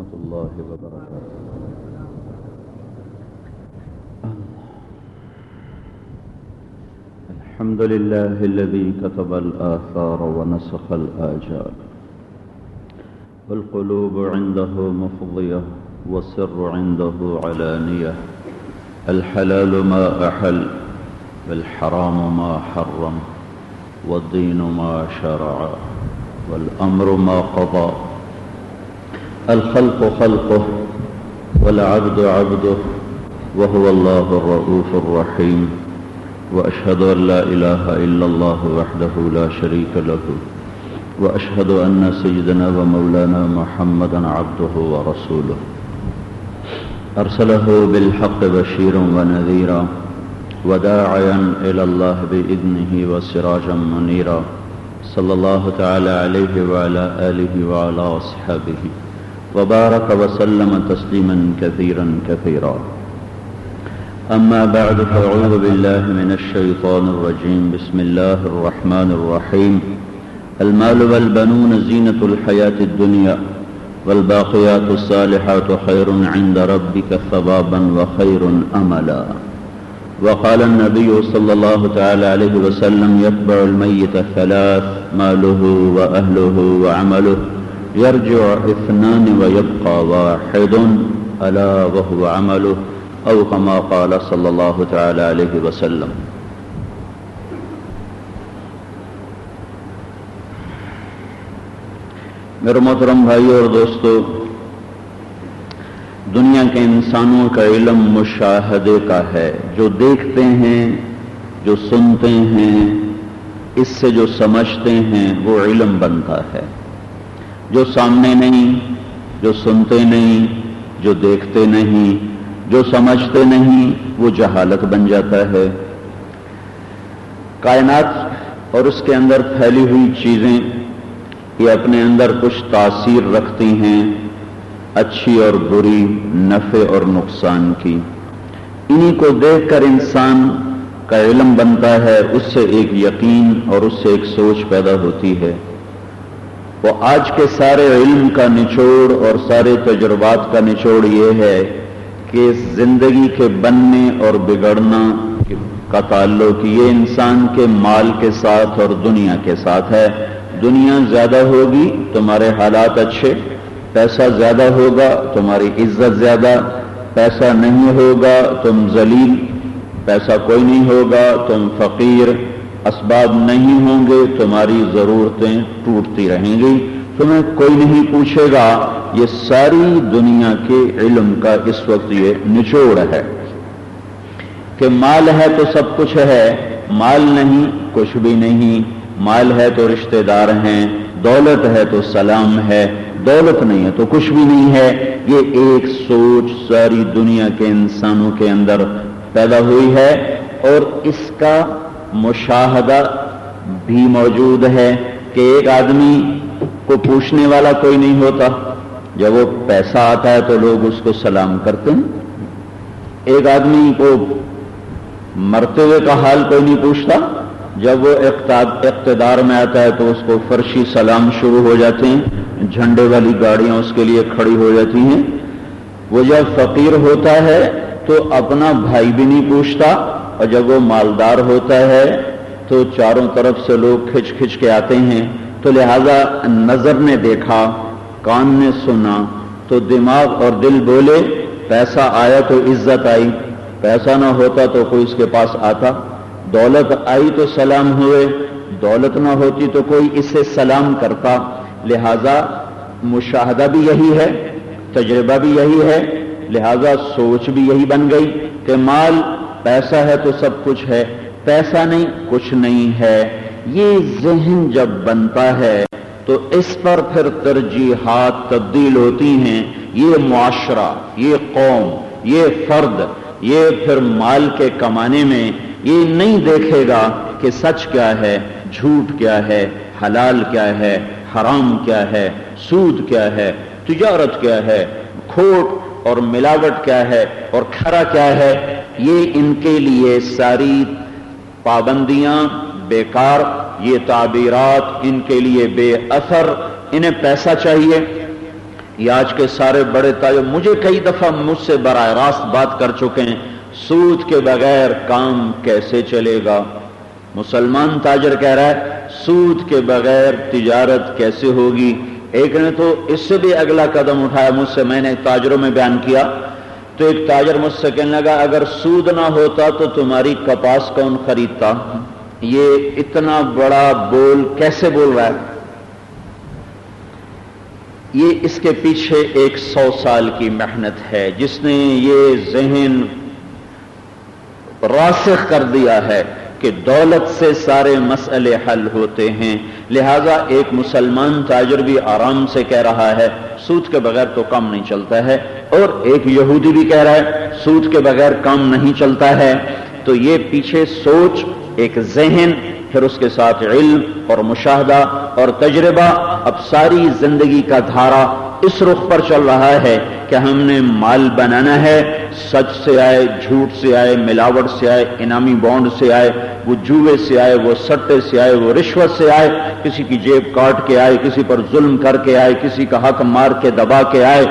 ورحمة الله وبركاته. الحمد لله الذي كتب الآثار ونسخ الآجال. والقلوب عنده مفضية والسر عنده علانية. الحلال ما أحل والحرام ما حرم والدين ما شرع والأمر ما قضى الخلق خلقه والعبد عبده وهو الله الرؤوف الرحيم وأشهد أن لا إله إلا الله وحده لا شريك له وأشهد أن سيدنا ومولانا محمدا عبده ورسوله. أرسله بالحق بشيرا ونذيرا وداعيا إلى الله بإذنه وسراجا منيرا صلى الله تعالى عليه وعلى آله وعلى أصحابه. وبارك وسلم تسليما كثيرا كثيرا. أما بعد فأعوذ بالله من الشيطان الرجيم. بسم الله الرحمن الرحيم. المال والبنون زينة الحياة الدنيا والباقيات الصالحات خير عند ربك ثوابا وخير أملا. وقال النبي صلى الله تعالى عليه وسلم يتبع الميت ثلاث ماله وأهله وعمله. يرجع اثنان ويبقى واحد، ألا وهو عمله، أو كما قال صلى الله تعالى عليه وسلم. میرے محترم بھائی اور دوستو، دنیا کے انسانوں کا علم مشاہدے کا ہے۔ جو دیکھتے ہیں، جو سنتے ہیں، اس سے جو سمجھتے ہیں، وہ علم بنتا ہے۔ جو سامنے نہیں، جو سنتے نہیں، جو دیکھتے نہیں، جو سمجھتے نہیں، وہ جہالت بن جاتا ہے۔ کائنات اور اس کے اندر پھیلی ہوئی چیزیں، یہ اپنے اندر کچھ تاثیر رکھتی ہیں، اچھی اور بری، نفع اور نقصان کی۔ انہی کو دیکھ کر انسان کا علم بنتا ہے، اس سے ایک یقین اور اس سے ایک سوچ پیدا ہوتی ہے۔ وہ آج کے سارے علم کا نچوڑ اور سارے تجربات کا نچوڑ یہ ہے کہ زندگی کے بننے اور بگڑنا کا تعلق یہ انسان کے مال کے ساتھ اور دنیا کے ساتھ ہے۔ دنیا زیادہ ہوگی تمہارے حالات اچھے، پیسہ زیادہ ہوگا تمہاری عزت زیادہ، پیسہ نہیں ہوگا تم ذلیل پیسہ کوئی نہیں ہوگا تم فقیر۔ اسباب نہیں ہوں گے، تمہاری ضرورتیں ٹوٹتی رہیں گی۔ تمہیں کوئی نہیں پوچھے گا، یہ ساری دنیا کے علم کا اس وقت یہ نچوڑ ہے کہ مال ہے تو سب کچھ ہے، مال نہیں، کچھ بھی نہیں۔ مال ہے تو رشتہ دار ہیں، دولت ہے تو سلام ہے۔ دولت نہیں ہے تو کچھ بھی نہیں ہے۔ یہ ایک سوچ ساری دنیا کے انسانوں کے اندر پیدا ہوئی ہے اور اس کا مشاہدہ بھی موجود ہے کہ ایک آدمی کو پوچھنے والا کوئی نہیں ہوتا۔ جب وہ پیسہ آتا ہے تو لوگ اس کو سلام کرتے ہیں۔ ایک آدمی کو مرتے ہوئے کا حال کوئی نہیں پوچھتا۔ جب وہ اقتدار میں آتا ہے تو اس کو فرشی سلام شروع ہو جاتے ہیں۔ جھنڈے والی گاڑیاں اس کے لیے کھڑی ہو جاتی ہیں۔ وہ جب فقیر ہوتا ہے تو اپنا بھائی بھی نہیں پوچھتا۔ اور جب وہ مالدار ہوتا ہے، تو چاروں طرف سے لوگ کھچ کھچ کے آتے ہیں۔ تو لہذا نظر نے دیکھا، کان نے سنا، تو دماغ اور دل بولے، پیسہ آیا تو عزت آئی۔ پیسہ نہ ہوتا تو کوئی اس کے پاس آتا۔ دولت آئی تو سلام ہوئے، دولت نہ ہوتی تو کوئی اس سے سلام کرتا۔ لہذا مشاہدہ بھی یہی ہے، تجربہ بھی یہی ہے۔ لہذا سوچ بھی یہی بن گئی کہ مال پیسہ ہے تو سب کچھ ہے، پیسہ نہیں، کچھ نہیں ہے۔ یہ ذہن جب بنتا ہے تو اس پر پھر ترجیحات تبدیل ہوتی ہیں۔ یہ معاشرہ، یہ قوم، یہ فرد، یہ پھر مال کے کمانے میں یہ نہیں دیکھے گا کہ سچ کیا ہے، جھوٹ کیا ہے، حلال کیا ہے، حرام کیا ہے، سود کیا ہے، تجارت کیا ہے، کھوٹ اور ملاوٹ کیا ہے اور کھرا کیا ہے۔ یہ ان کے لیے ساری پابندیاں، بیکار، یہ تعبیرات ان کے لیے بے اثر، انہیں پیسہ چاہیے۔ یہ آج کے سارے بڑے تاجر مجھے کئی دفعہ مجھ سے براہ راست بات کر چکے ہیں، سود کے بغیر کام کیسے چلے گا؟ مسلمان تاجر کہہ رہا ہے، سود کے بغیر تجارت کیسے ہوگی؟ ایک نے تو اس سے بھی اگلا قدم اٹھایا مجھ سے، میں نے تاجروں میں بیان کیا۔ تو ایک تاجر مجھ سے کہنے لگا، اگر سود نہ ہوتا تو تمہاری کپاس کون خریدتا؟ یہ اتنا بڑا بول کیسے بول رہا ہے؟ یہ اس کے پیچھے ایک سو سال کی محنت ہے، جس نے یہ ذہن راسخ کر دیا ہے۔ کہ دولت سے سارے مسئلے حل ہوتے ہیں۔ لہذا ایک مسلمان تاجر بھی آرام سے کہہ رہا ہے، سود کے بغیر تو کام نہیں چلتا ہے۔ اور ایک یہودی بھی کہہ رہا ہے، سود کے بغیر کام نہیں چلتا ہے۔ تو یہ پیچھے سوچ، ایک ذہن، پھر اس کے ساتھ علم اور مشاہدہ اور تجربہ۔ اب ساری زندگی کا دھارا اس رخ پر چل رہا ہے کہ ہم نے مال بنانا ہے، سچ سے آئے، جھوٹ سے آئے، ملاوٹ سے آئے، انعامی بانڈ سے آئے، وہ جوئے سے آئے، وہ سٹے سے آئے، وہ رشوت سے آئے، کسی کی جیب کاٹ کے آئے، کسی پر ظلم کر کے آئے، کسی کا حق مار کے دبا کے آئے،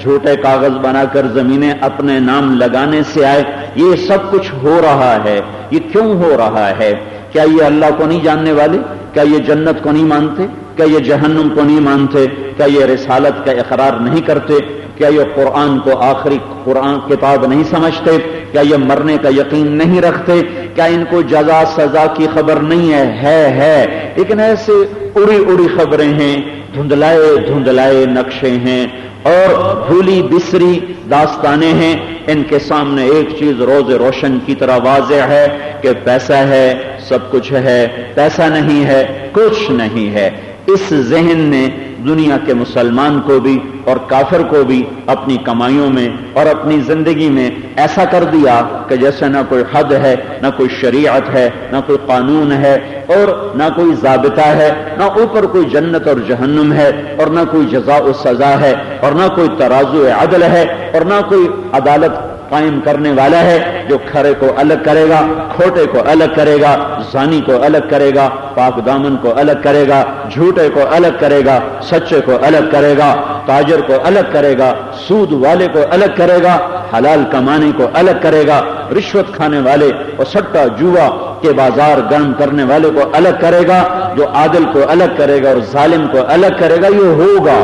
جھوٹے کاغذ بنا کر زمینیں اپنے نام لگانے سے آئے۔ یہ سب کچھ ہو رہا ہے۔ یہ کیوں ہو رہا ہے؟ کیا یہ اللہ کو نہیں جاننے والے؟ کیا یہ جنت کو نہیں مانتے؟ کیا یہ جہنم کو نہیں مانتے؟ کیا یہ رسالت کا اقرار نہیں کرتے؟ کیا یہ قرآن کو آخری قرآن کتاب نہیں سمجھتے؟ کیا یہ مرنے کا یقین نہیں رکھتے؟ کیا ان کو جزا سزا کی خبر نہیں ہے؟ ہے ہے۔ لیکن ایسے اڑی اڑی خبریں ہیں، دھندلائے دھندلائے نقشے ہیں اور بھولی بسری داستانیں ہیں۔ ان کے سامنے ایک چیز روز روشن کی طرح واضح ہے کہ پیسہ ہے، سب کچھ ہے۔ پیسہ نہیں ہے، کچھ نہیں ہے۔ اس ذہن نے دنیا کے مسلمان کو بھی اور کافر کو بھی اپنی کمائیوں میں اور اپنی زندگی میں ایسا کر دیا کہ جیسے نہ کوئی حد ہے، نہ کوئی شریعت ہے، نہ کوئی قانون ہے اور نہ کوئی ضابطہ ہے، نہ اوپر کوئی جنت اور جہنم ہے اور نہ کوئی جزا و سزا ہے اور نہ کوئی ترازو عدل ہے اور نہ کوئی عدالت قائم کرنے والا ہے جو کھڑے کو الگ کرے گا کھوٹے کو الگ کرے گا زانی کو الگ کرے گا پاک دامن کو الگ کرے گا جھوٹے کو الگ کرے گا سچے کو الگ کرے گا تاجر کو الگ کرے گا سود والے کو الگ کرے گا حلال کمانے کو الگ کرے گا رشوت کھانے والے اور سٹا جوا کے بازار گرم کرنے والے کو الگ کرے گا جو عادل کو الگ کرے گا اور ظالم کو الگ کرے گا یہ ہوگا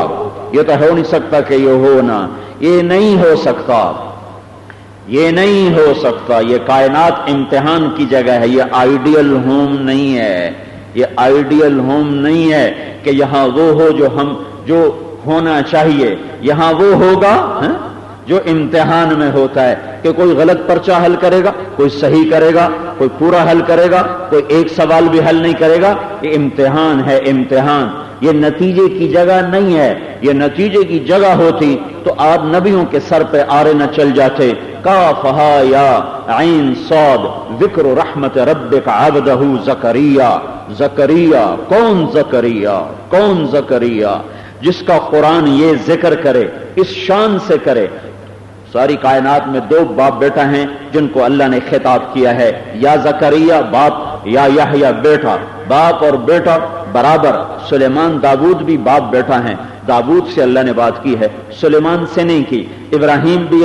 یہ تو ہو نہیں سکتا کہ یہ ہونا یہ نہیں ہو سکتا یہ نہیں ہو سکتا، یہ کائنات امتحان کی جگہ ہے، یہ آئیڈیل ہوم نہیں ہے۔ یہ آئیڈیل ہوم نہیں ہے کہ یہاں وہ ہو جو ہم، جو ہونا چاہیے۔ یہاں وہ ہوگا ہاں؟ جو امتحان میں ہوتا ہے۔ کہ کوئی غلط پرچہ حل کرے گا، کوئی صحیح کرے گا، کوئی پورا حل کرے گا، کوئی ایک سوال بھی حل نہیں کرے گا۔ یہ امتحان ہے، امتحان۔ یہ نتیجے کی جگہ نہیں ہے، یہ نتیجے کی جگہ ہوتی تو آپ نبیوں کے سر پہ آرے نہ چل جاتے۔ کا فہا یا عین سود وکر رحمت رب کا آبدہ زکریہ زکریہ کون زکریہ کون زکریہ جس کا قرآن یہ ذکر کرے، اس شان سے کرے۔ ساری کائنات میں دو باپ بیٹا ہیں جن کو اللہ نے خطاب کیا ہے۔ یا زکریہ باپ، یا یا بیٹا۔ باپ اور بیٹا برابر سلیمان دابود بھی باپ بیٹا ہیں دابود سے اللہ نے بات کی ہے۔ سلیمان سے نہیں کی۔ ابراہیم بھی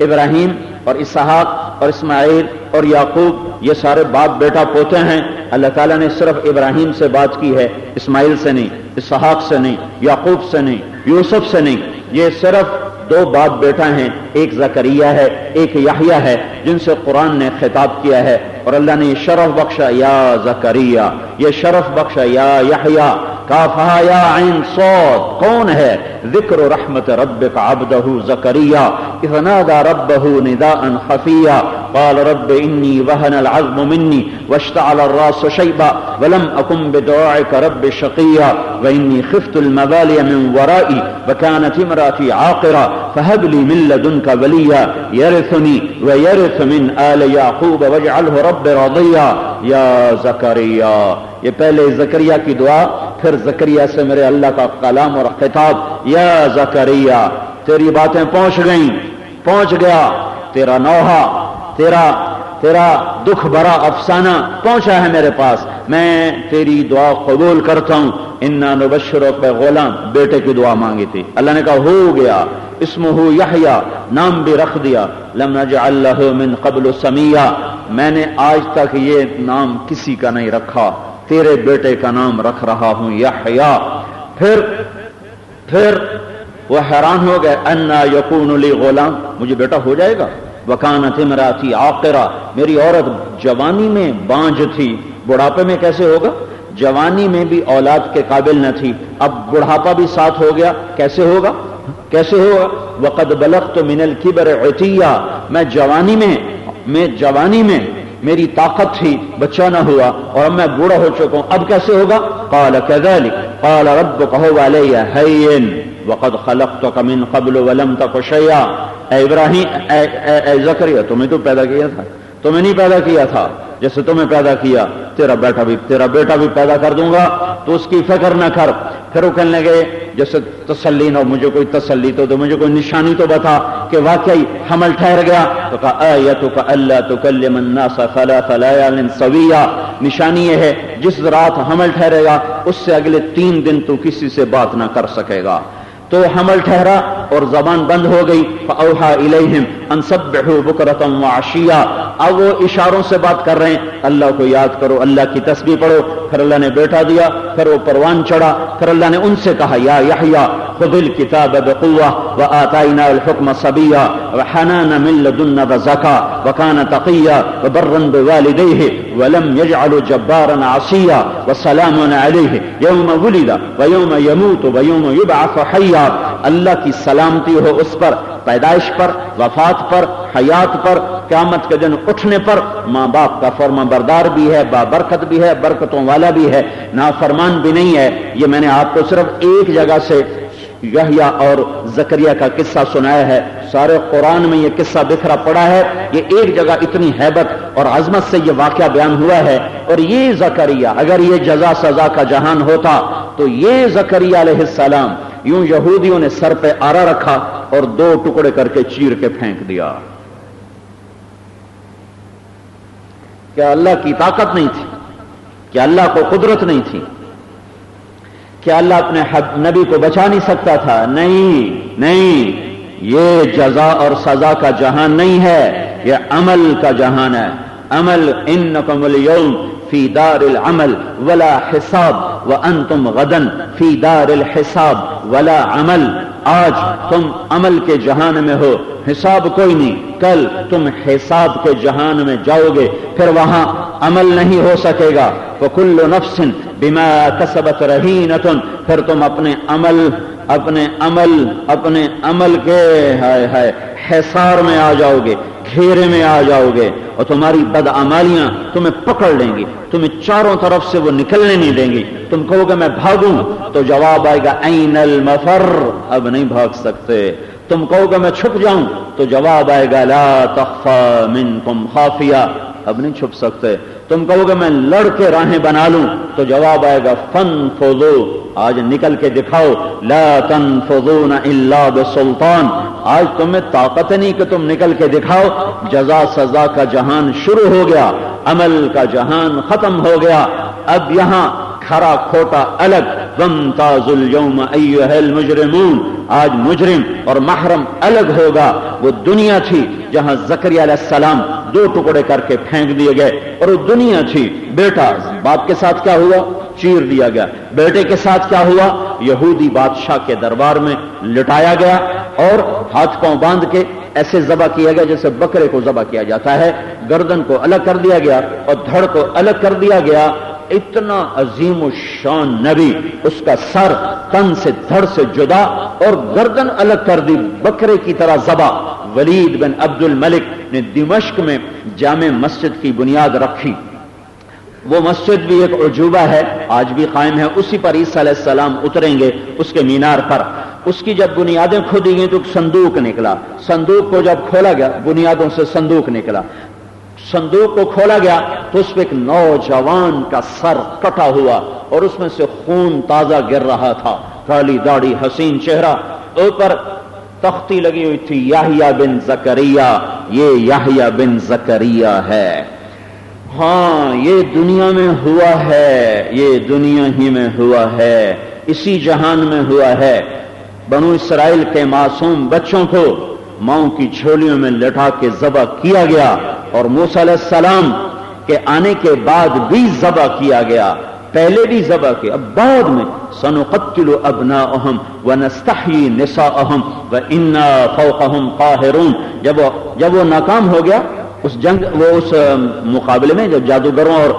ابراہیم اور اسحاق اور اسماعیل اور یعقوب یہ سارے باپ بیٹا پوتے ہیں۔ اللہ تعالیٰ نے صرف ابراہیم سے بات کی ہے۔ اسماعیل سے نہیں، اسحاق سے نہیں، یعقوب سے نہیں، یوسف سے نہیں۔ یہ صرف دو باپ بیٹا ہیں۔ ایک زکریہ ہے، ایک یحییٰ ہے، جن سے قرآن نے خطاب کیا ہے۔ اور اللہ نے یہ شرف بخشا یا زکریہ یہ شرف بخشا یا یحییٰ کافہا یا عین صوت کون ہے ذکر رحمت ربک عبدہ زکریہ اذنادا ربہ نداء خفیہ قال رب انی وہن العظم منی واشتعل الراس شیبا ولم اکم بدعائک رب شقیہ وانی خفت المبالی من ورائی وکانت امراتی عاقرہ فهب لي من لدنك وليا يرثني ويرث من آل يعقوب واجعله رب رضيا يا زكريا۔ یہ پہلے زکریہ کی دعا، پھر زکریہ سے میرے اللہ کا کلام اور خطاب۔ یا زکریہ تیری باتیں پہنچ گئیں، پہنچ گیا، تیرا نوحہ، تیرا تیرا دکھ بڑا افسانہ پہنچا ہے میرے پاس۔ میں تیری دعا قبول کرتا ہوں۔ انا نبشروں پہ غلام بیٹے کی دعا مانگی تھی۔ اللہ نے کہا، ہو گیا۔ اسم ہو یا نام بھی رکھ دیا۔ لم اللہ من قبل سمیہ میں نے آج تک یہ نام کسی کا نہیں رکھا۔ تیرے بیٹے کا نام رکھ رہا ہوں یا پھر پھر وہ حیران ہو گئے۔ انا یقون علی غلام۔ مجھے بیٹا ہو جائے گا؟ وکانت امراتی آقرا میری عورت جوانی میں بانج تھی۔ بڑھاپے میں کیسے ہوگا؟ جوانی میں بھی اولاد کے قابل نہ تھی۔ اب بڑھاپا بھی ساتھ ہو گیا، کیسے ہوگا؟ کیسے ہوگا؟ وقد بلق تو منل کبر میں جوانی میں میں جوانی میں میری طاقت تھی، بچہ نہ ہوا اور اب میں بوڑھا ہو چکا ہوں۔ اب کیسے ہوگا؟ قال كذلك قال ربك هو علي هين وقد خلقتك من قبل ولم تك شيئا۔ اے ابراہیم اے, اے, اے زکریا تمہیں تو پیدا کیا تھا۔ تمہیں نہیں پیدا کیا تھا جیسے تمہیں پیدا کیا۔ تیرا بیٹا بھی تیرا بیٹا بھی پیدا کر دوں گا۔ تو اس کی فکر نہ کر۔ پھر وہ کہنے لگے جیسے تسلی نہ مجھے کوئی تسلی تو, تو مجھے کوئی نشانی تو بتا کہ واقعی حمل ٹھہر گیا۔ تو کہا تو کا اللہ تو کل منا فلا فلا سویا نشانی یہ ہے جس رات حمل ٹھہرے گا اس سے اگلے تین دن تو کسی سے بات نہ کر سکے گا۔ تو حمل ٹھہرا اور زبان بند ہو گئی فاوحا الیہم ان سبحوا بکرتا وعشیا اب وہ اشاروں سے بات کر رہے ہیں۔ اللہ کو یاد کرو، اللہ کی تسبیح پڑھو۔ پھر اللہ نے بیٹا دیا، پھر وہ پروان چڑھا۔ پھر اللہ نے ان سے کہا، یا یحییٰ خذ الكتاب بقوة وآتائنا الحكم صبيا وحنانا من لدنا وزكا وكان تقيا وبرا بوالديه ولم يجعل جبارا عصيا وسلام عليه يوم ولد ويوم يموت ويوم يبعث حيا اللہ کی سلامتی ہو اس پر۔ پیدائش پر، وفات پر، حیات پر، قیامت کے دن اٹھنے پر ماں باپ کا فرما بردار بھی ہے بابرکت بھی ہے، برکتوں والا بھی ہے، نافرمان بھی نہیں ہے۔ یہ میں نے آپ کو صرف ایک جگہ سے یحییٰ اور زکریہ کا قصہ سنایا ہے۔ سارے قرآن میں یہ قصہ بکھرا پڑا ہے۔ یہ ایک جگہ اتنی حیبت اور عظمت سے یہ واقعہ بیان ہوا ہے۔ اور یہ زکریہ، اگر یہ جزا سزا کا جہان ہوتا تو یہ زکریہ علیہ السلام یوں یہودیوں نے سر پہ آرا رکھا اور دو ٹکڑے کر کے چیر کے پھینک دیا۔ کیا اللہ کی طاقت نہیں تھی؟ کیا اللہ کو قدرت نہیں تھی؟ کیا اللہ اپنے نبی کو بچا نہیں سکتا تھا؟ نہیں نہیں۔ یہ جزا اور سزا کا جہان نہیں ہے، یہ عمل کا جہان ہے۔ عمل ان نقم فی دار العمل ولا حساب و ان تم غدن فی دار الحساب ولا عمل۔ آج تم عمل کے جہان میں ہو، حساب کوئی نہیں۔ کل تم حساب کے جہان میں جاؤ گے، پھر وہاں عمل نہیں ہو سکے گا۔ وہ کل نفسن بما کسبت رہی پھر تم اپنے عمل اپنے عمل اپنے عمل کے، ہائے ہائے حسار میں آ جاؤ گے گھیرے میں آ جاؤ گے اور تمہاری بدعمالیاں تمہیں پکڑ لیں گی، تمہیں چاروں طرف سے وہ نکلنے نہیں دیں گی۔ تم کہو گے میں بھاگوں، تو جواب آئے گا این المفر اب نہیں بھاگ سکتے۔ تم کہو گے میں چھپ جاؤں، تو جواب آئے گا، لا تخفا منکم خافیہ اب نہیں چھپ سکتے۔ تم کہو گے میں لڑ کے راہیں بنا لوں، تو جواب آئے گا فن فوزو آج نکل کے دکھاؤ، لا تن فضون اللہ بسلطان۔ آج تمہیں طاقت نہیں کہ تم نکل کے دکھاؤ، جزا سزا کا جہان شروع ہو گیا، عمل کا جہان ختم ہو گیا۔ اب یہاں کھرا کھوٹا الگ غم تاز اليوم ایوہ المجرمون۔ آج مجرم اور محرم الگ ہوگا، وہ دنیا تھی جہاں زکری علیہ السلام دو ٹکڑے کر کے پھینک دیے گئے اور وہ دنیا تھی۔ بیٹا، باپ کے ساتھ کیا ہوا؟ چیر دیا گیا۔ بیٹے کے ساتھ کیا ہوا؟ یہودی بادشاہ کے دربار میں لٹایا گیا اور ہاتھ پاؤں باندھ کے ایسے ذبح کیا گیا جیسے بکرے کو ذبح کیا جاتا ہے۔ گردن کو الگ کر دیا گیا اور دھڑ کو الگ کر دیا گیا۔ اتنا عظیم الشان نبی، اس کا سر تن سے دھڑ سے جدا اور گردن الگ کر دی، بکرے کی طرح زبا۔ ولید بن عبد الملک نے دمشق میں جامع مسجد کی بنیاد رکھی۔ وہ مسجد بھی ایک عجوبہ ہے، آج بھی قائم ہے۔ اسی پر عیسیٰ علیہ السلام اتریں گے اس کے مینار پر۔ اس کی جب بنیادیں کھودی گئی تو ایک صندوق نکلا۔ صندوق کو جب کھولا گیا، بنیادوں سے صندوق نکلا۔ صندوق کو کھولا گیا تو اس پہ ایک نوجوان کا سر کٹا ہوا اور اس میں سے خون تازہ گر رہا تھا۔ کالی داڑھی، حسین چہرہ۔ اوپر تختی لگی ہوئی تھی یاہیا بن زکریہ یہ یاہیا بن زکریہ ہے۔ ہاں یہ دنیا میں ہوا ہے۔ یہ دنیا ہی میں ہوا ہے۔ اسی جہان میں ہوا ہے۔ بنو اسرائیل کے معصوم بچوں کو ماؤں کی جھولیوں میں لٹا کے ذبح کیا گیا اور موسیٰ علیہ السلام کے آنے کے بعد بھی ذبح کیا گیا۔ پہلے بھی ذبح کے، اب بعد میں۔ سنو قتل ابنا اہم و نستحی نسا اہم و انا فوقہم قاہرون۔ جب وہ جب وہ ناکام ہو گیا، اس جنگ وہ اس مقابلے میں جب جادوگروں اور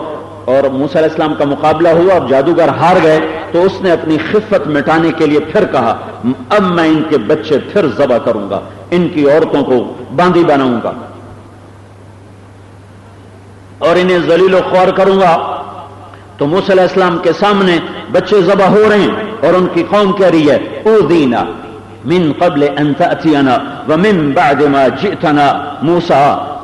اور موسیٰ علیہ السلام کا مقابلہ ہوا، اب جادوگر ہار گئے، تو اس نے اپنی خفت مٹانے کے لیے پھر کہا اب میں ان کے بچے پھر ذبح کروں گا۔ ان کی عورتوں کو باندھی بناؤں گا اور انہیں ذلیل و خوار کروں گا تو موسی علیہ السلام کے سامنے بچے ذبح ہو رہے ہیں اور ان کی قوم کہہ رہی ہے او دینا من قبل ان تأتینا ومن بعد ما جئتنا موسا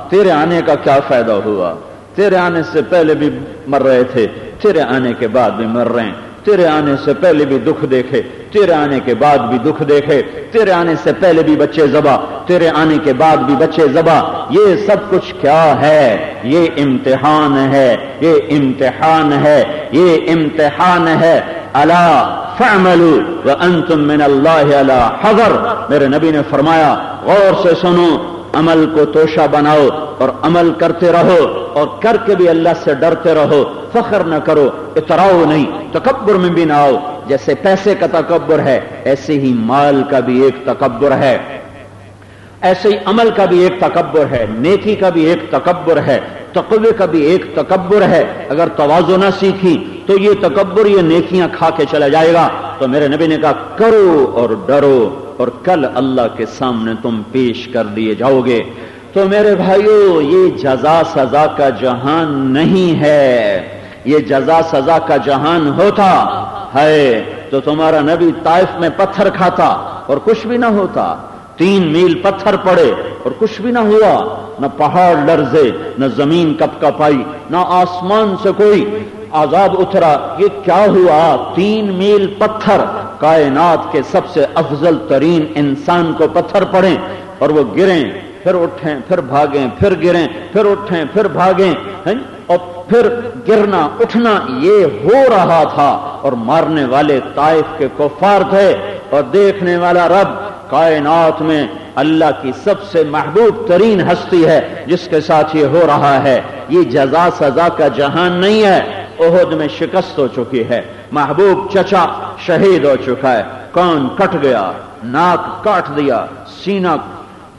تیرے آنے کا کیا فائدہ ہوا؟ تیرے آنے سے پہلے بھی مر رہے تھے، تیرے آنے کے بعد بھی مر رہے ہیں۔ تیرے آنے سے پہلے بھی دکھ دیکھے، تیرے آنے کے بعد بھی دکھ دیکھے، تیرے آنے سے پہلے بھی بچے زبا تیرے آنے کے بعد بھی بچے زبا یہ سب کچھ کیا ہے؟ یہ امتحان ہے، یہ امتحان ہے، یہ امتحان ہے۔ اللہ فعملوا وانتم من اللہ علی حضر میرے نبی نے فرمایا، غور سے سنو عمل کو توشہ بناؤ اور عمل کرتے رہو اور کر کے بھی اللہ سے ڈرتے رہو، فخر نہ کرو، اتراؤ نہیں، تکبر میں بھی نہ آؤ۔ جیسے پیسے کا تکبر ہے، ایسے ہی مال کا بھی ایک تکبر ہے۔ ایسے ہی عمل کا بھی ایک تکبر ہے، نیکی کا بھی ایک تکبر ہے۔ تقوی کا بھی ایک تکبر ہے۔ اگر توازو نہ سیکھی تو یہ تکبر یہ نیکیاں کھا کے چلا جائے گا۔ تو میرے نبی نے کہا، کرو اور ڈرو اور کل اللہ کے سامنے تم پیش کر دیے جاؤ گے۔ تو میرے بھائیو، یہ جزا سزا کا جہان نہیں ہے۔ یہ جزا سزا کا جہان ہوتا ہے۔ تو تمہارا نبی طائف میں پتھر کھاتا اور کچھ بھی نہ ہوتا۔ تین میل پتھر پڑے اور کچھ بھی نہ ہوا، نہ پہاڑ لرزے، نہ زمین کپ کپائی، نہ آسمان سے کوئی عذاب اترا۔ یہ کیا ہوا؟ تین میل پتھر۔ کائنات کے سب سے افضل ترین انسان کو پتھر پڑے اور وہ گریں، پھر اٹھیں، پھر بھاگیں، پھر گریں، پھر اٹھیں، پھر بھاگیں اور پھر گرنا، اٹھنا، یہ ہو رہا تھا۔ اور مارنے والے طائف کے کفار تھے اور دیکھنے والا رب کائنات میں اللہ کی سب سے محبوب ترین ہستی ہے، جس کے ساتھ یہ ہو رہا ہے۔ یہ جزا سزا کا جہان نہیں ہے۔ عہد میں شکست ہو چکی ہے۔ محبوب چچا شہید ہو چکا ہے۔ کون کٹ گیا، ناک کاٹ دیا، سینہ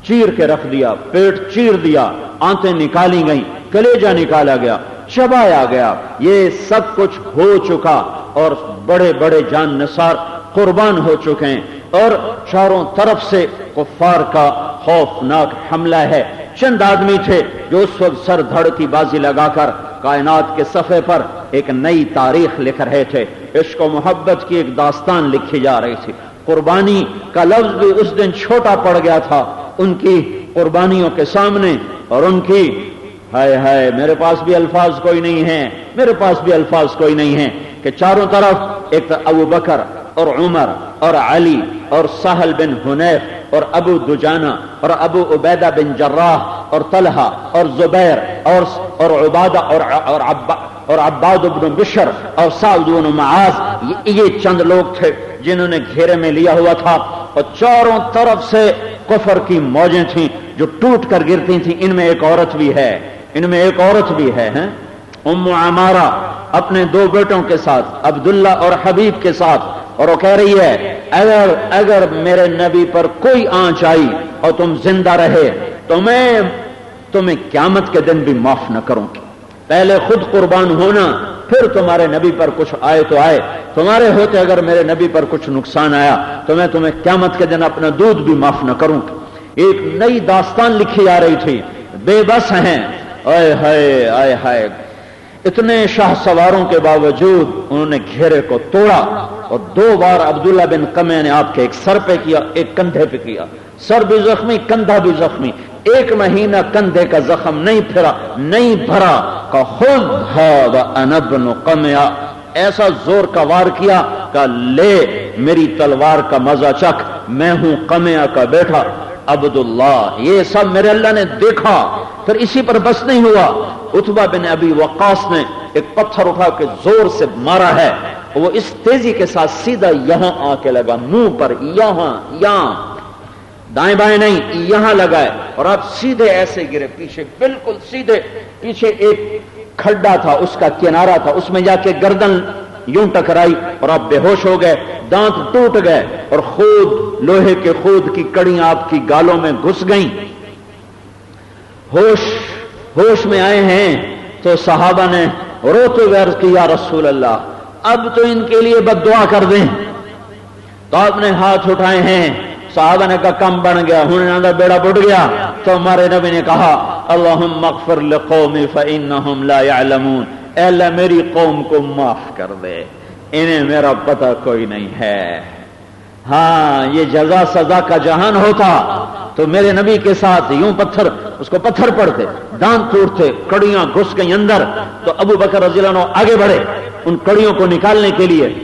چیر کے رکھ دیا، پیٹ چیر دیا، آنتیں نکالی گئیں کلیجا نکالا گیا، چبایا گیا۔ یہ سب کچھ ہو چکا اور بڑے بڑے جان نثار قربان ہو چکے ہیں اور چاروں طرف سے کفار کا خوفناک حملہ ہے۔ چند آدمی تھے جو اس وقت سر دھڑ کی بازی لگا کر کائنات کے صفحے پر ایک نئی تاریخ لکھ رہے تھے۔ عشق و محبت کی ایک داستان لکھی جا رہی تھی۔ قربانی کا لفظ بھی اس دن چھوٹا پڑ گیا تھا۔ ان کی قربانیوں کے سامنے اور ان کی ہائے ہائے، میرے پاس بھی الفاظ کوئی نہیں ہے۔ میرے پاس بھی الفاظ کوئی نہیں ہے کہ چاروں طرف ایک ابو بکر اور عمر اور علی اور سہل بن حنیف اور ابو دجانا اور ابو عبیدہ بن جراح اور طلحہ اور زبیر اور اور عبادہ اور اور عبا اور عباد بن بشر اور سعد بن معاذ یہ چند لوگ تھے جنہوں نے گھیرے میں لیا ہوا تھا اور چاروں طرف سے کفر کی موجیں تھیں جو ٹوٹ کر گرتی تھیں۔ ان میں ایک عورت بھی ہے۔ ان میں ایک عورت بھی ہے ام عمارہ اپنے دو بیٹوں کے ساتھ، عبداللہ اور حبیب کے ساتھ اور وہ کہہ رہی ہے، اگر اگر میرے نبی پر کوئی آنچ آئی اور تم زندہ رہے، تو میں تمہیں قیامت کے دن بھی معاف نہ کروں گی۔ پہلے خود قربان ہونا، پھر تمہارے نبی پر کچھ آئے تو آئے۔ تمہارے ہوتے اگر میرے نبی پر کچھ نقصان آیا، تو میں تمہیں قیامت کے دن اپنا دودھ بھی معاف نہ کروں گی۔ ایک نئی داستان لکھی جا رہی تھی، بے بس ہیں۔ آئے ہائے آئے ہائے۔ اتنے شاہ سواروں کے باوجود انہوں نے گھیرے کو توڑا اور دو بار عبداللہ بن کمے نے آپ کے ایک سر پہ کیا، ایک کندھے پہ کیا۔ سر بھی زخمی، کندھا بھی زخمی۔ ایک مہینہ کندھے کا زخم نہیں پھرا، نہیں بھرا۔ کا خود انبن کمیا ایسا زور کا وار کیا کہ لے، میری تلوار کا مزہ چکھ۔ میں ہوں کمیا کا بیٹا۔ عبد اللہ یہ سب میرے اللہ نے دیکھا، پھر اسی پر بس نہیں ہوا۔ اتبا بن ابی وقاص نے ایک پتھر اٹھا کے زور سے مارا ہے وہ اس تیزی کے ساتھ سیدھا یہاں آ کے لگا، منہ پر یہاں یہاں۔ دائیں بائیں نہیں، یہاں لگائے اور آپ سیدھے ایسے گرے، پیچھے بالکل سیدھے، پیچھے ایک کھڈا تھا، اس کا کنارا تھا، اس میں جا کے گردن یوں ٹکرائی اور آپ بے ہوش ہو گئے، دانت ٹوٹ گئے اور خود لوہے کے خود کی کڑی آپ کی گالوں میں گھس گئیں۔ ہوش ہوش میں آئے ہیں تو صحابہ نے روتے غیر کیا رسول اللہ، اب تو ان کے لیے بد دعا کر دیں۔ تو آپ نے ہاتھ اٹھائے ہیں۔ صحابہ نے کہا، کم بن گیا، ہوں کا بیڑا بٹ گیا۔ تو ہمارے نبی نے کہا اللہ مغفر لقومی فإنہم لا يعلمون اے اللہ میری قوم کو معاف کر دے۔ انہیں میرا پتہ کوئی نہیں ہے۔ ہاں یہ جزا سزا کا جہان ہوتا۔ تو میرے نبی کے ساتھ یوں پتھر، اس کو پتھر پڑتے، دانت ٹوٹتے کڑیاں گھس گئی اندر۔ تو ابو بکر رضی اللہ عنہ آگے بڑھے ان کڑیوں کو نکالنے کے لیے۔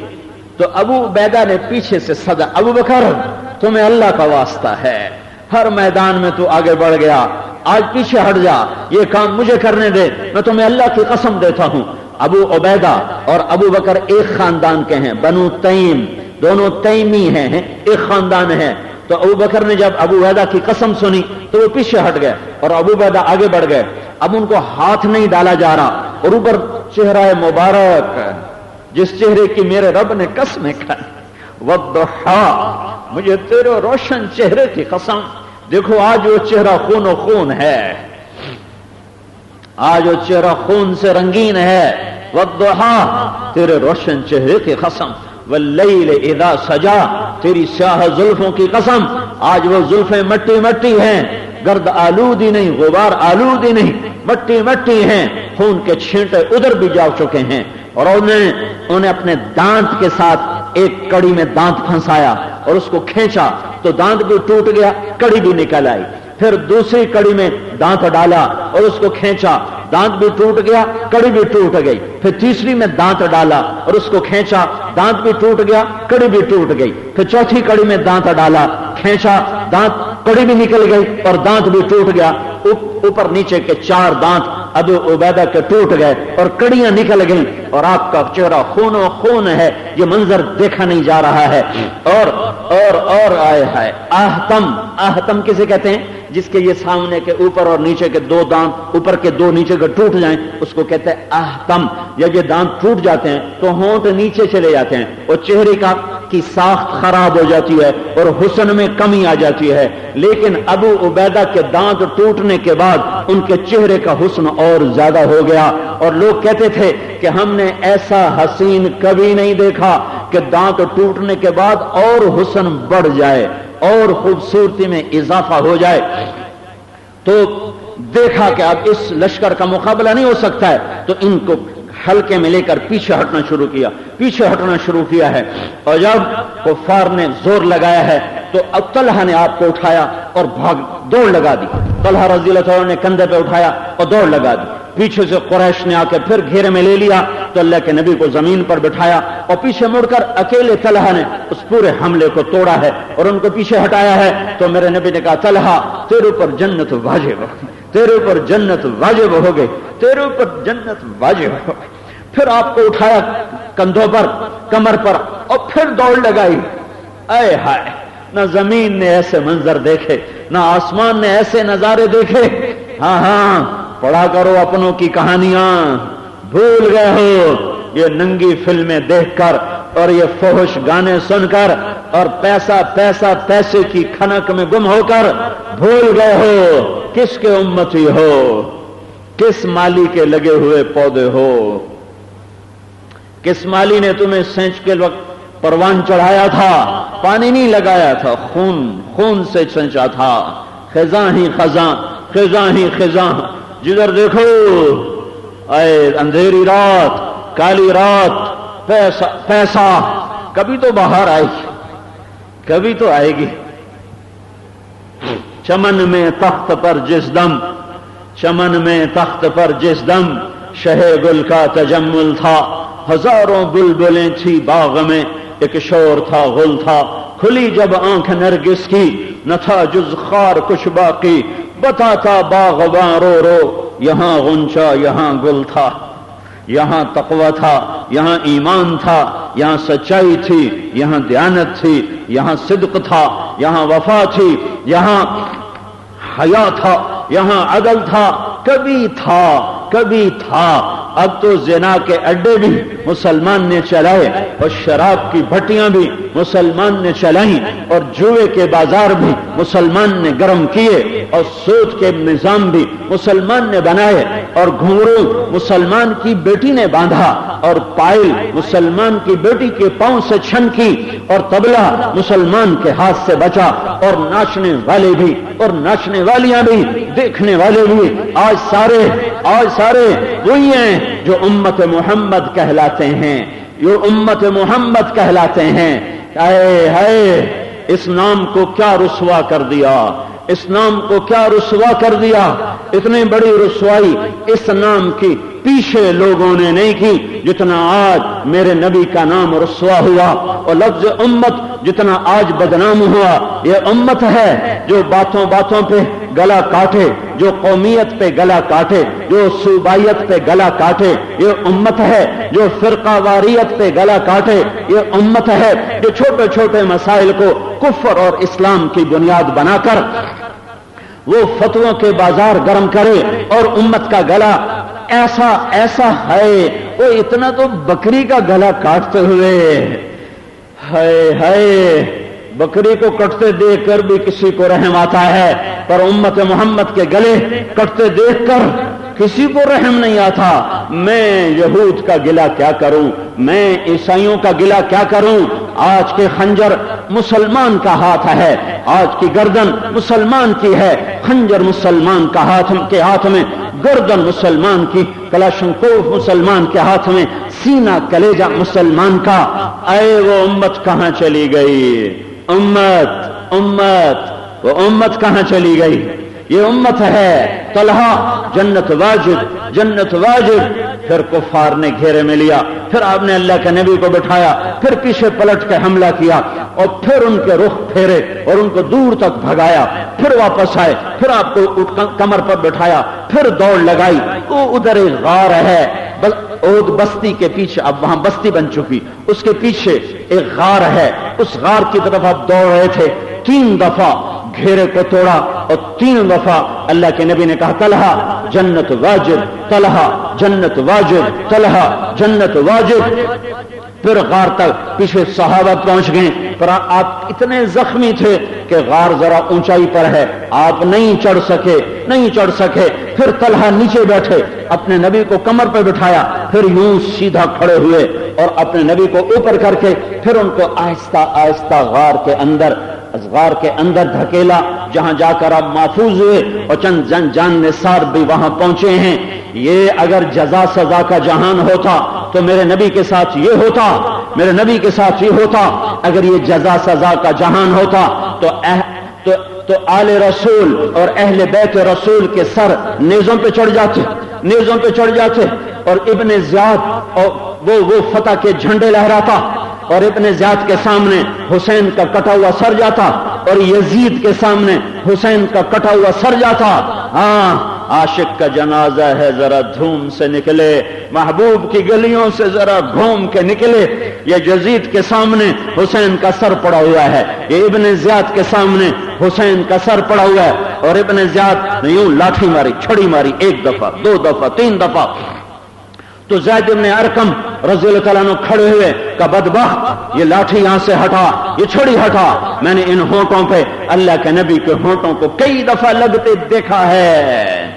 تو ابو بیدا نے پیچھے سے سدا ابو بکر، تمہیں اللہ کا واسطہ ہے۔ ہر میدان میں تو آگے بڑھ گیا۔ آج پیچھے ہٹ جا، یہ کام مجھے کرنے دے، میں تمہیں اللہ کی قسم دیتا ہوں۔ ابو عبیدہ اور ابو بکر ایک خاندان کے ہیں، بنو تیم، دونوں تیمی ہیں ایک خاندان ہے تو ابو بکر نے جب ابو بیدا کی قسم سنی، تو وہ پیچھے ہٹ گئے اور ابو بیدا آگے بڑھ گئے۔ اب ان کو ہاتھ نہیں ڈالا جا رہا اور اوپر چہرہ مبارک، جس چہرے کی میرے رب نے قسمیں کھائی۔ وضحا مجھے تیرے روشن چہرے کی قسم۔ دیکھو آج وہ چہرہ خون و خون ہے۔ آج وہ چہرہ خون سے رنگین ہے۔ وضحا تیرے روشن چہرے کی قسم۔ واللیل اذا سجا، تیری سیاہ زلفوں کی قسم۔ آج وہ زلفیں مٹی مٹی ہیں۔ گرد آلودی نہیں، غبار آلودی نہیں، مٹی مٹی ہیں۔ خون کے چھینٹے ادھر بھی جا چکے ہیں۔ اور انہیں انہیں اپنے دانت کے ساتھ ایک کڑی میں دانت پھنسایا اور اس کو کھینچا۔ تو دانت بھی ٹوٹ گیا، کڑی بھی نکل آئی۔ پھر دوسری کڑی میں دانت ڈالا اور اس کو کھینچا۔ دانت بھی ٹوٹ گیا، کڑی بھی ٹوٹ گئی۔ پھر تیسری میں دانت ڈالا اور اس کو کھینچا۔ دانت بھی ٹوٹ گیا، کڑی بھی ٹوٹ گئی۔ پھر چوتھی کڑی میں دانت ڈالا، کھینچا۔ دانت کڑی بھی نکل گئی اور دانت بھی ٹوٹ گیا۔ اوپر نیچے کے چار دانت ابو عبیدہ کے ٹوٹ گئے اور کڑیاں نکل گئیں اور آپ کا چہرہ خون و خون ہے، یہ منظر دیکھا نہیں جا رہا ہے۔ اور اور اور آئے ہے۔ آہتم آہتم کسے کہتے ہیں؟ جس کے یہ سامنے کے اوپر اور نیچے کے دو دانت اوپر کے دو نیچے کے ٹوٹ جائیں، اس کو کہتے ہیں آہتم۔ یا یہ دانت ٹوٹ جاتے ہیں تو ہونٹ نیچے چلے جاتے ہیں اور چہرے کا کی ساخت خراب ہو جاتی ہے اور حسن میں کمی آ جاتی ہے۔ لیکن ابو عبیدہ کے دانت ٹوٹنے کے بعد ان کے چہرے کا حسن اور زیادہ ہو گیا۔ اور لوگ کہتے تھے کہ ہم نے ایسا حسین کبھی نہیں دیکھا کہ دانت ٹوٹنے کے بعد اور حسن بڑھ جائے اور خوبصورتی میں اضافہ ہو جائے۔ تو دیکھا کہ اب اس لشکر کا مقابلہ نہیں ہو سکتا ہے۔ تو ان کو ہلکے میں لے کر پیچھے ہٹنا شروع کیا۔ پیچھے ہٹنا شروع کیا ہے۔ اور جب کفار نے زور لگایا ہے تو اب طلحہ نے آپ کو اٹھایا اور بھاگ دوڑ لگا دی۔ طلحہ رضی اللہ تعالیٰ نے کندھے پہ اٹھایا اور دوڑ لگا دی۔ پیچھے سے قریش نے آ کے پھر گھیرے میں لے لیا تو اللہ کے نبی کو زمین پر بٹھایا اور پیچھے مڑ کر اکیلے طلحہ نے اس پورے حملے کو توڑا ہے اور ان کو پیچھے ہٹایا ہے۔ تو میرے نبی نے کہا، طلحہ، تیرے اوپر جنت واجب تیرے اوپر جنت واجب ہو گئے تیرے اوپر جنت واجب ہو۔ پھر آپ کو اٹھایا کندھوں پر، کمر پر، اور پھر دوڑ لگائی۔ اے ہائے، نہ زمین نے ایسے منظر دیکھے، نہ آسمان نے ایسے نظارے دیکھے۔ ہاں ہاں پڑھا کرو اپنوں کی کہانیاں۔ بھول گئے ہو، یہ ننگی فلمیں دیکھ کر اور یہ فوش گانے سن کر اور پیسہ پیسہ پیسے کی کھنک میں گم ہو کر بھول گئے ہو، کس کے امتی ہو؟ کس مالی کے لگے ہوئے پودے ہو؟ کس مالی نے تمہیں سینچ کے وقت پروان چڑھایا تھا؟ پانی نہیں لگایا تھا، خون خون سے سینچا تھا۔ خزاں ہی خزاں خزاں ہی خزاں۔ جدھر دیکھو، اے اندھیری رات، کالی رات، پیسہ پیسہ۔ کبھی تو باہر آئے۔ گی کبھی تو آئے گی۔ چمن میں تخت پر جس دم، چمن میں تخت پر جس دم شہ گل کا تجمل تھا۔ ہزاروں بلبلیں تھی باغ میں، ایک شور تھا، غل تھا۔ کھلی جب آنکھ نرگس کی، نہ تھا جز خار کچھ باقی۔ بتاتا باغباں رو رو، یہاں غنچا یہاں گل تھا۔ یہاں تقوی تھا، یہاں ایمان تھا، یہاں سچائی تھی، یہاں دیانت تھی، یہاں صدق تھا، یہاں وفا تھی، یہاں حیا تھا، یہاں عدل تھا، کبھی تھا کبھی تھا۔ اب تو زنا کے اڈے بھی مسلمان نے چلائے اور شراب کی بھٹیاں بھی مسلمان نے چلائیں اور جوئے کے بازار بھی مسلمان نے گرم کیے اور سوچ کے نظام بھی مسلمان نے بنائے اور گھنگرو مسلمان کی بیٹی نے باندھا اور پائل مسلمان کی بیٹی کے پاؤں سے چھن کی اور تبلا مسلمان کے ہاتھ سے بچا اور ناچنے والے بھی اور ناچنے والیاں بھی، دیکھنے والے بھی۔ آج سارے آج سارے وہی ہیں جو امت محمد کہلاتے ہیں، جو امت محمد کہلاتے ہیں۔ اے ہے اس نام کو کیا رسوا کر دیا؟ اس نام کو کیا رسوا کر دیا؟ اتنی بڑی رسوائی اس نام کی پیچھے لوگوں نے نہیں کی جتنا آج میرے نبی کا نام رسوا ہوا۔ اور لفظ امت جتنا آج بدنام ہوا، یہ امت ہے جو باتوں باتوں پہ گلا کاٹے، جو قومیت پہ گلا کاٹے، جو صوبائیت پہ گلا کاٹے، یہ امت ہے جو فرقہ واریت پہ گلا کاٹے، یہ امت ہے جو چھوٹے چھوٹے مسائل کو کفر اور اسلام کی بنیاد بنا کر وہ فتووں کے بازار گرم کرے اور امت کا گلا ایسا ایسا ہے، وہ اتنا تو بکری کا گلا کاٹتے ہوئے ہے بکری کو کٹتے دیکھ کر بھی کسی کو رحم آتا ہے، پر امت محمد کے گلے کٹتے دیکھ کر کسی کو رحم نہیں آتا۔ میں یہود کا گلا کیا کروں؟ میں عیسائیوں کا گلا کیا کروں؟ آج کے خنجر مسلمان کا ہاتھ ہے، آج کی گردن مسلمان کی ہے۔ خنجر مسلمان کا ہاتھ کے ہاتھ میں، گردن مسلمان کی کلاشن کوف مسلمان کے ہاتھ میں سینا کلیجا مسلمان کا۔ اے وہ امت کہاں چلی گئی؟ امت امت، وہ امت کہاں چلی گئی؟ یہ امت ہے طلحہ، جنت واجب جنت واجب پھر کفار نے گھیرے میں لیا، پھر آپ نے اللہ کے نبی کو بٹھایا، پھر پیچھے پلٹ کے حملہ کیا، اور پھر ان کے رخ پھیرے اور ان کو دور تک بھگایا۔ پھر واپس آئے، پھر آپ کو کمر پر بٹھایا، پھر دوڑ لگائی۔ وہ ادھر ایک غار ہے اود بستی کے پیچھے اب وہاں بستی بن چکی۔ اس کے پیچھے ایک غار ہے۔ اس غار کی طرف آپ دوڑ رہے تھے۔ تین دفعہ گھیرے کو توڑا اور تین دفعہ اللہ کے نبی نے کہا، طلحہ، جنت واجب طلحہ، جنت واجب طلحہ، جنت واجب پھر غار تک پیچھے صحابہ پہنچ گئے۔ پر آپ اتنے زخمی تھے کہ غار ذرا اونچائی پر ہے۔ آپ نہیں چڑھ سکے، نہیں چڑھ سکے۔ پھر طلحہ نیچے بیٹھے۔ اپنے نبی کو کمر پہ بٹھایا۔ پھر یوں سیدھا کھڑے ہوئے اور اپنے نبی کو اوپر کر کے پھر ان کو آہستہ آہستہ غار کے اندر غار کے اندر دھکیلا جہاں جا کر آپ محفوظ ہوئے اور چند جن جان نثار بھی وہاں پہنچے ہیں۔ یہ اگر جزا سزا کا جہان ہوتا تو میرے نبی کے ساتھ یہ ہوتا میرے نبی کے ساتھ یہ ہوتا۔ اگر یہ جزا سزا کا جہان ہوتا تو تو, تو آل رسول اور اہل بیت رسول کے سر نیزوں پہ چڑھ جاتے نیزوں پہ چڑھ جاتے۔ اور ابن زیاد اور وہ وہ فتح کے جھنڈے لہراتا۔ اور ابن زیاد کے سامنے حسین کا کٹا ہوا سر جاتا اور یزید کے سامنے حسین کا کٹا ہوا سر جاتا۔ ہاں عاشق کا جنازہ ہے ذرا دھوم سے نکلے، محبوب کی گلیوں سے ذرا گھوم کے نکلے۔ یہ جزید کے سامنے حسین کا سر پڑا ہوا ہے۔ یہ ابن زیاد کے سامنے حسین کا سر پڑا ہوا ہے۔ اور ابن زیاد نے یوں لاٹھی ماری، چھڑی ماری، ایک دفعہ، دو دفعہ، تین دفعہ۔ تو زید ابن ارکم رضی اللہ تعالیٰ نے کھڑے ہوئے کا بدبخت، یہ لاٹھی یہاں سے ہٹا، یہ چھڑی ہٹا۔ میں نے ان ہونٹوں پہ اللہ کے نبی کے ہونٹوں کو کئی دفعہ لگتے دیکھا ہے۔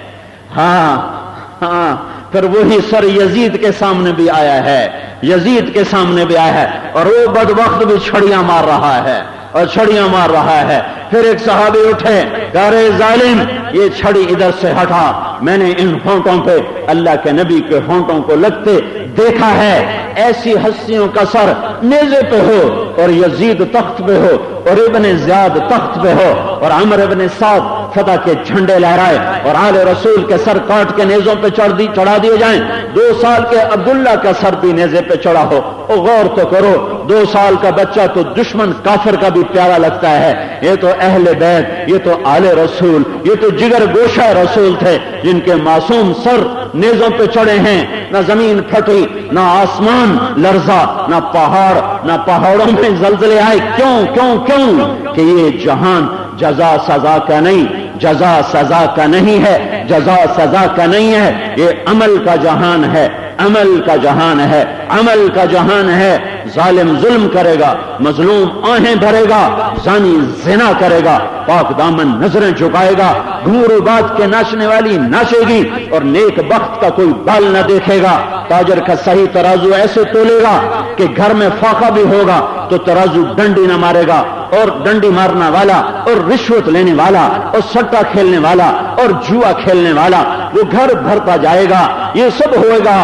ہاں ہاں پھر وہی سر یزید کے سامنے بھی آیا ہے۔ یزید کے سامنے بھی آیا ہے۔ اور وہ بد بھی چھڑیاں مار رہا ہے اور چھڑیاں مار رہا ہے۔ پھر ایک صحابی اٹھے گارے ظالم، یہ چھڑی ادھر سے ہٹا۔ میں نے ان ہونٹوں پہ اللہ کے نبی کے ہونٹوں کو لگتے دیکھا ہے۔ ایسی ہستیوں کا سر نیزے پہ ہو اور یزید تخت پہ ہو اور ابن زیاد تخت پہ ہو اور عمر ابن سعد فتح کے جھنڈے لہرائے اور آل رسول کے سر کاٹ کے نیزوں پہ چڑھ دی چڑھا دیے جائیں۔ دو سال کے عبداللہ کا سر بھی نیزے پہ چڑھا ہو۔ او غور تو کرو، دو سال کا بچہ تو دشمن کافر کا بھی پیارا لگتا ہے۔ یہ تو اہل بیت، یہ تو آل رسول، یہ تو جگر گوشہ رسول تھے۔ جن کے معصوم سر نیزوں پہ چڑھے ہیں، نہ زمین پھٹی، نہ آسمان لرزا، نہ پہاڑ، نہ پہاڑوں میں زلزلے آئے۔ کیوں کیوں کیوں؟ کہ یہ جہان جزا سزا کا نہیں جزا سزا کا نہیں ہے، جزا سزا کا نہیں ہے، یہ عمل کا جہان ہے، عمل کا جہان ہے، عمل کا جہان ہے۔ ظالم ظلم کرے گا، مظلوم آہیں بھرے گا، زانی زنا کرے گا، پاک دامن نظریں چکائے گا گھوڑو بات کے ناچنے والی ناچے گی اور نیک بخت کا کوئی بال نہ دیکھے گا۔ تاجر کا صحیح ترازو ایسے تولے گا کہ گھر میں فاقہ بھی ہوگا تو ترازو ڈنڈی نہ مارے گا اور ڈنڈی مارنا والا اور رشوت لینے والا، اور سٹا کھیلنے والا، اور جوا کھیلنے والا، وہ گھر بھرتا جائے گا، یہ سب ہوئے گا۔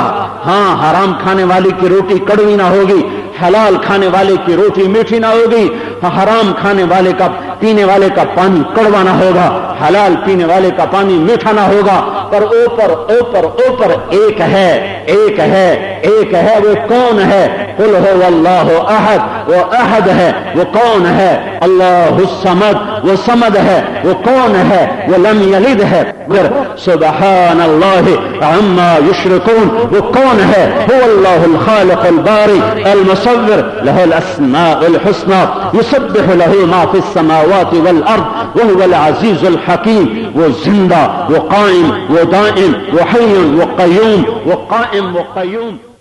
ہاں حرام کھانے والی کی روٹی کڑوی نہ ہوگی، حلال کھانے والے کی روٹی میٹھی نہ ہوگی، حرام کھانے والے کا پینے والے کا پانی کڑوا نہ ہوگا، حلال پینے والے کا پانی میٹھا نہ ہوگا۔ پر اوپر اوپر اوپر ایک ہے ایک ہے ایک ہے، وہ کون ہے؟ کل ہو اللہ احد، وہ عہد ہے، وہ کون ہے؟ اللہ وہ سمد ہے وہ کون ہے وہ لم یلد ہے پھر سبحان اللہ عما یشرکون وہ کون ہے هو اللہ الخالق الباری المصور. له الأسماء الحسنى. يسبح له ما في السماوات والأرض وهو العزيز الحكيم. وزندہ وقائم ودائم وحي وقيوم. وقائم وقيوم.